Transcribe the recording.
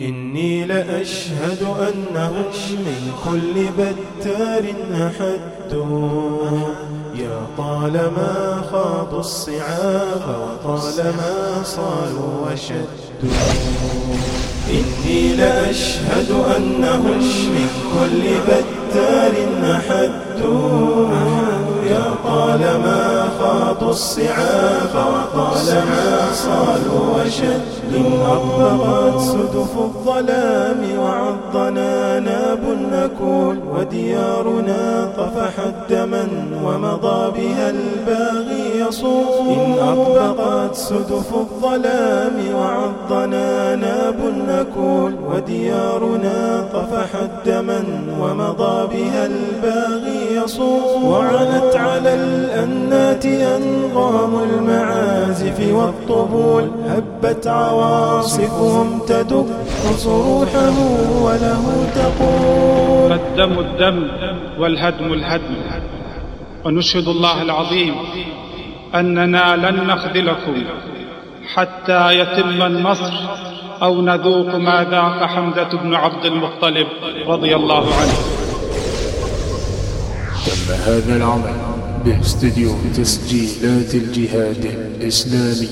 إني لأشهد أنهم من كل بتار أحدوا يا طالما خاضوا الصعاب وطالما صالوا وشدوا. إني لأشهد أنهم من كل بتار أحدوا الصعاب وطالما صالوا وشدوا أطبقت سدف الظلام وعضنا ناب النكول وديارنا طفحت دما ومضى بها الباغي يصول. إن أطبقت سدف الظلام وعضنا ناب النكول وديارنا طفحت دما ومضى بها الباغي يصول. وعنت الأنات أنغام المعازف والطبول هبت عواصفهم تدق صروحه وله تقول فالدم الدم والهدم الهدم. ونشهد الله العظيم أننا لن نخذلكم حتى يتم النصر أو نذوق ما ذاق حمزة بن عبد المطلب رضي الله عنه. تم هذا العمل باستديو تسجيلات الجهاد الإسلامي.